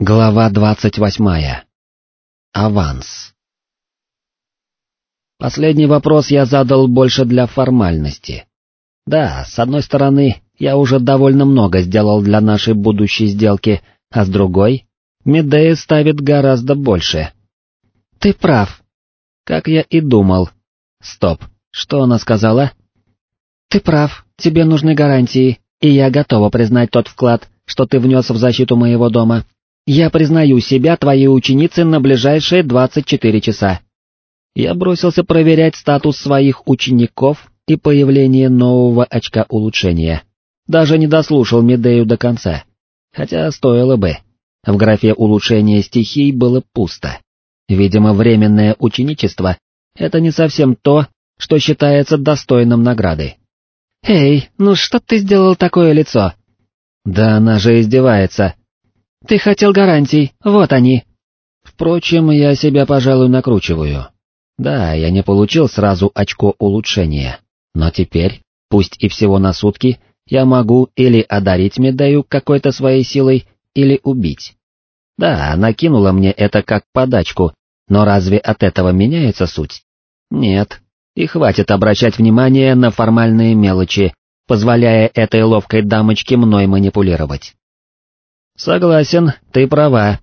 Глава двадцать восьмая. Аванс. Последний вопрос я задал больше для формальности. Да, с одной стороны, я уже довольно много сделал для нашей будущей сделки, а с другой, Медея ставит гораздо больше. Ты прав. Как я и думал. Стоп, что она сказала? Ты прав, тебе нужны гарантии, и я готова признать тот вклад, что ты внес в защиту моего дома. Я признаю себя твоей ученицей на ближайшие 24 часа. Я бросился проверять статус своих учеников и появление нового очка улучшения. Даже не дослушал Медею до конца. Хотя стоило бы. В графе улучшения стихий было пусто. Видимо, временное ученичество — это не совсем то, что считается достойным награды. «Эй, ну что ты сделал такое лицо?» «Да она же издевается». «Ты хотел гарантий, вот они». Впрочем, я себя, пожалуй, накручиваю. Да, я не получил сразу очко улучшения, но теперь, пусть и всего на сутки, я могу или одарить Медею какой-то своей силой, или убить. Да, она кинула мне это как подачку, но разве от этого меняется суть? Нет, и хватит обращать внимание на формальные мелочи, позволяя этой ловкой дамочке мной манипулировать. Согласен, ты права.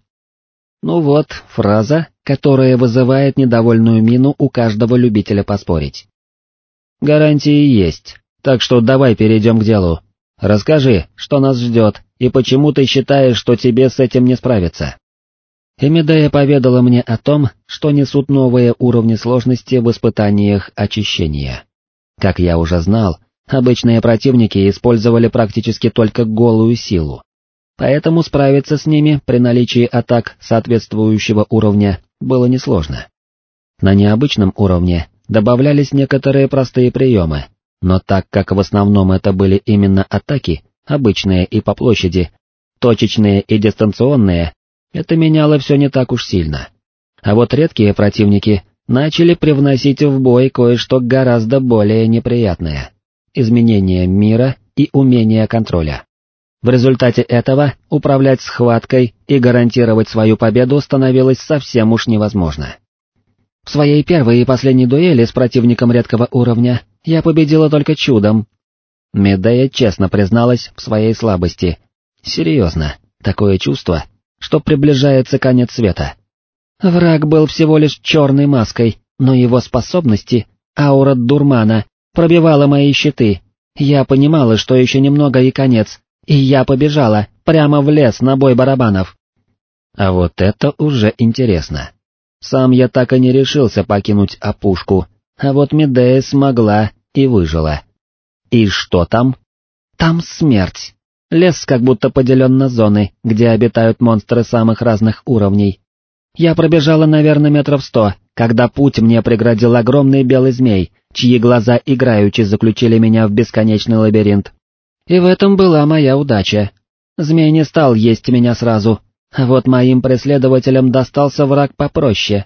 Ну вот, фраза, которая вызывает недовольную мину у каждого любителя поспорить. Гарантии есть, так что давай перейдем к делу. Расскажи, что нас ждет, и почему ты считаешь, что тебе с этим не справиться. Эмидея поведала мне о том, что несут новые уровни сложности в испытаниях очищения. Как я уже знал, обычные противники использовали практически только голую силу. Поэтому справиться с ними при наличии атак соответствующего уровня было несложно. На необычном уровне добавлялись некоторые простые приемы, но так как в основном это были именно атаки, обычные и по площади, точечные и дистанционные, это меняло все не так уж сильно. А вот редкие противники начали привносить в бой кое-что гораздо более неприятное — изменение мира и умение контроля. В результате этого управлять схваткой и гарантировать свою победу становилось совсем уж невозможно. В своей первой и последней дуэли с противником редкого уровня я победила только чудом. Медея честно призналась в своей слабости. Серьезно, такое чувство, что приближается конец света. Враг был всего лишь черной маской, но его способности, аура дурмана, пробивала мои щиты. Я понимала, что еще немного и конец, и я побежала прямо в лес на бой барабанов. А вот это уже интересно. Сам я так и не решился покинуть опушку, а вот Медея смогла и выжила. И что там? Там смерть. Лес как будто поделен на зоны, где обитают монстры самых разных уровней. Я пробежала, наверное, метров сто, когда путь мне преградил огромный белый змей, чьи глаза играючи заключили меня в бесконечный лабиринт. И в этом была моя удача. Змей не стал есть меня сразу, а вот моим преследователям достался враг попроще.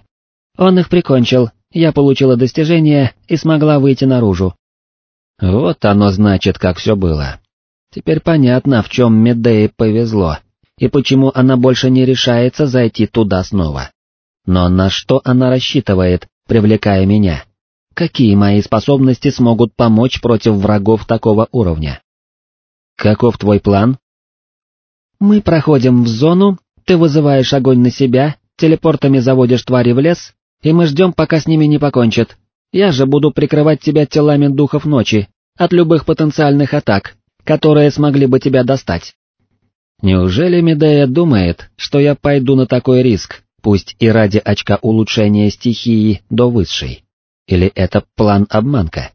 Он их прикончил, я получила достижение и смогла выйти наружу. Вот оно значит, как все было. Теперь понятно, в чем Медее повезло, и почему она больше не решается зайти туда снова. Но на что она рассчитывает, привлекая меня? Какие мои способности смогут помочь против врагов такого уровня? Каков твой план? Мы проходим в зону, ты вызываешь огонь на себя, телепортами заводишь твари в лес, и мы ждем, пока с ними не покончат. Я же буду прикрывать тебя телами духов ночи от любых потенциальных атак, которые смогли бы тебя достать. Неужели Медея думает, что я пойду на такой риск, пусть и ради очка улучшения стихии до высшей? Или это план-обманка?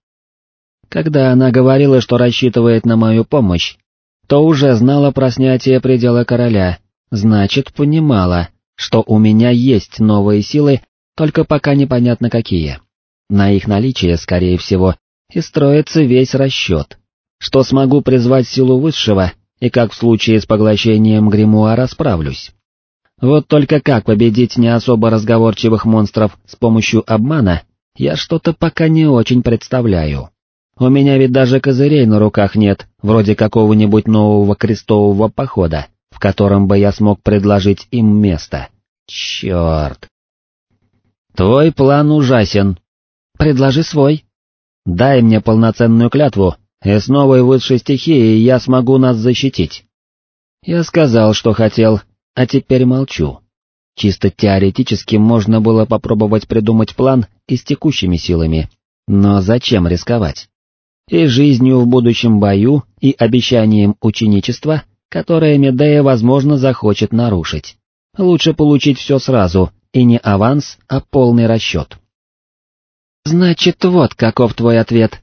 Когда она говорила, что рассчитывает на мою помощь, то уже знала про снятие предела короля, значит, понимала, что у меня есть новые силы, только пока непонятно какие. На их наличие, скорее всего, и строится весь расчет что смогу призвать силу высшего, и как в случае с поглощением гримуара справлюсь. Вот только как победить не особо разговорчивых монстров с помощью обмана, я что-то пока не очень представляю. У меня ведь даже козырей на руках нет, вроде какого-нибудь нового крестового похода, в котором бы я смог предложить им место. Черт. Твой план ужасен. Предложи свой. Дай мне полноценную клятву, и с новой высшей стихией я смогу нас защитить. Я сказал, что хотел, а теперь молчу. Чисто теоретически можно было попробовать придумать план и с текущими силами, но зачем рисковать? И жизнью в будущем бою, и обещанием ученичества, которое Медея, возможно, захочет нарушить. Лучше получить все сразу, и не аванс, а полный расчет. «Значит, вот каков твой ответ».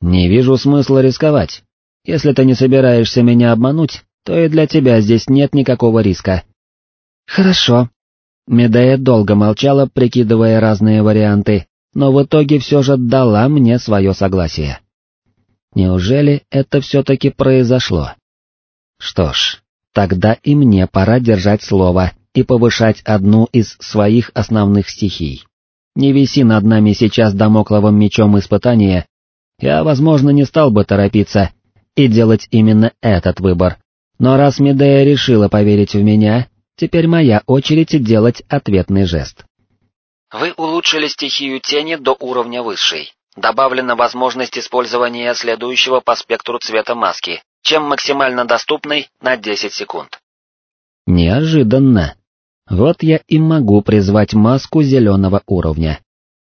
«Не вижу смысла рисковать. Если ты не собираешься меня обмануть, то и для тебя здесь нет никакого риска». «Хорошо». Медея долго молчала, прикидывая разные варианты, но в итоге все же дала мне свое согласие. Неужели это все-таки произошло? Что ж, тогда и мне пора держать слово и повышать одну из своих основных стихий. Не виси над нами сейчас домокловым мечом испытания, я, возможно, не стал бы торопиться и делать именно этот выбор. Но раз Медея решила поверить в меня, теперь моя очередь делать ответный жест. Вы улучшили стихию тени до уровня высшей. Добавлена возможность использования следующего по спектру цвета маски, чем максимально доступной на 10 секунд. Неожиданно. Вот я и могу призвать маску зеленого уровня.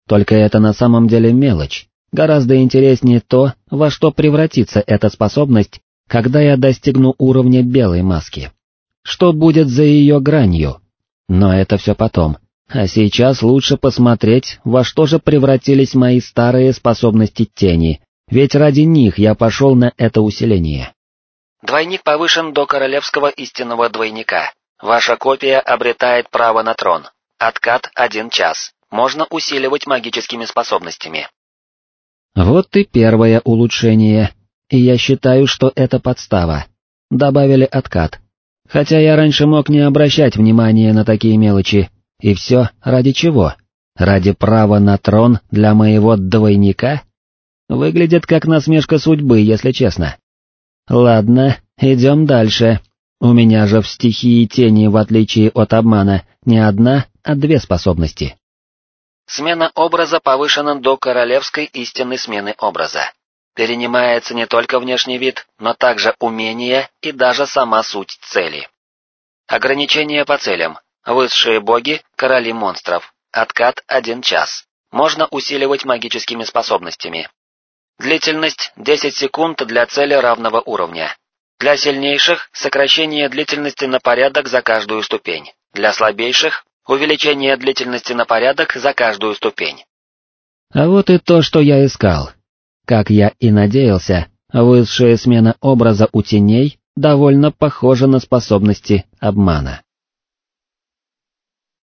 Только это на самом деле мелочь. Гораздо интереснее то, во что превратится эта способность, когда я достигну уровня белой маски. Что будет за ее гранью? Но это все потом. А сейчас лучше посмотреть, во что же превратились мои старые способности тени, ведь ради них я пошел на это усиление. Двойник повышен до королевского истинного двойника. Ваша копия обретает право на трон. Откат один час. Можно усиливать магическими способностями. Вот и первое улучшение, и я считаю, что это подстава. Добавили откат. Хотя я раньше мог не обращать внимания на такие мелочи. И все ради чего? Ради права на трон для моего двойника? Выглядит как насмешка судьбы, если честно. Ладно, идем дальше. У меня же в стихии тени, в отличие от обмана, не одна, а две способности. Смена образа повышена до королевской истинной смены образа. Перенимается не только внешний вид, но также умение и даже сама суть цели. Ограничения по целям. Высшие боги, короли монстров. Откат один час. Можно усиливать магическими способностями. Длительность 10 секунд для цели равного уровня. Для сильнейших – сокращение длительности на порядок за каждую ступень. Для слабейших – увеличение длительности на порядок за каждую ступень. А вот и то, что я искал. Как я и надеялся, высшая смена образа у теней довольно похожа на способности обмана.